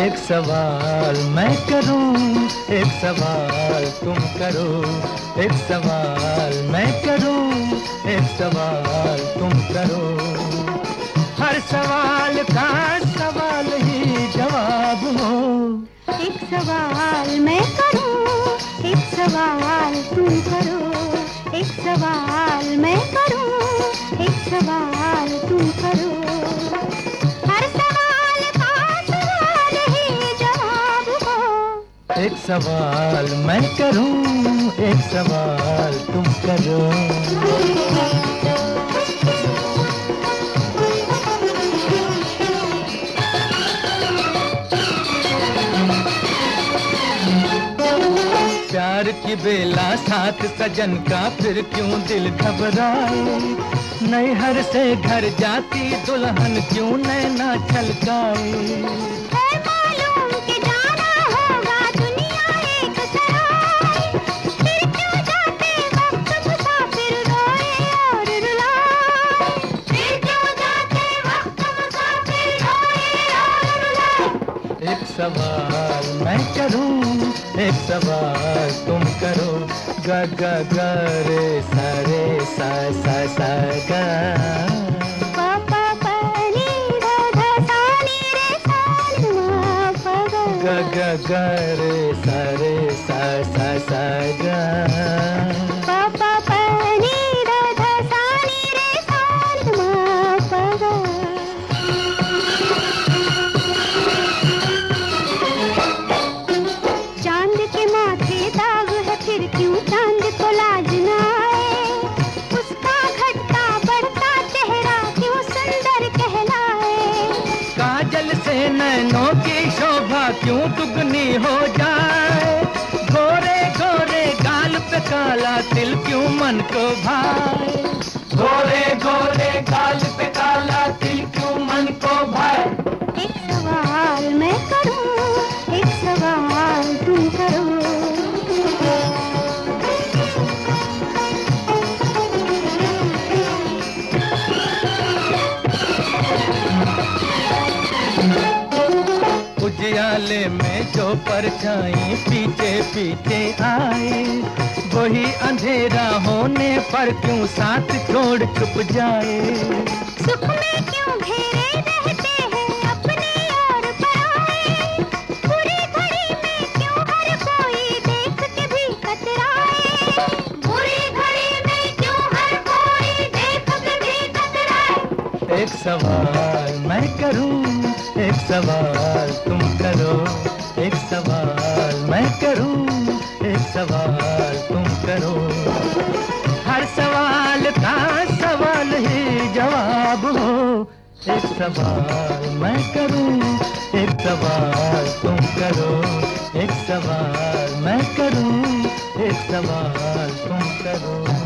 एक सवाल मैं करूँ, एक सवाल तुम करो। एक सवाल मैं करूँ, एक सवाल तुम करो। हर सवाल का सवाल ही जवाब हो। एक सवाल मैं करूँ, एक सवाल तुम करो। एक सवाल सवाल करो। एक सवाल मैं करूँ, एक सवाल तुम करो। प्यार की बेला साथ सजन का फिर क्यों दिल घबराए? नैहर से घर जाती दुल्हन क्यों नैना छलकाए? एक सवाल मैं करूँ? एक सवाल तुम करो। ग ग ग रे सा रे सा सा सा ग। गा ग ग ग रे सा रे सा सा सा ग। मन को भाए। गोरे गोरे गाल पे काला तिल क्यों मन को भाए? एक सवाल मैं करूँ एक सवाल तुम करो। उजियाले में जो परछाई पीछे पीछे आए। अंधेरा होने पर क्यों साथ छोड़ चुप जाए? सुख में क्यों घेरे रहते हैं अपने और पराए? बुरी घड़ी में क्यों हर कोई देख के भी कतराए? बुरी घड़ी में क्यों हर कोई देख के भी कतराए? एक सवाल मैं करूँ एक सवाल एक सवाल मैं करूँ, एक सवाल तुम करो, एक सवाल मैं करूँ, एक सवाल तुम करो।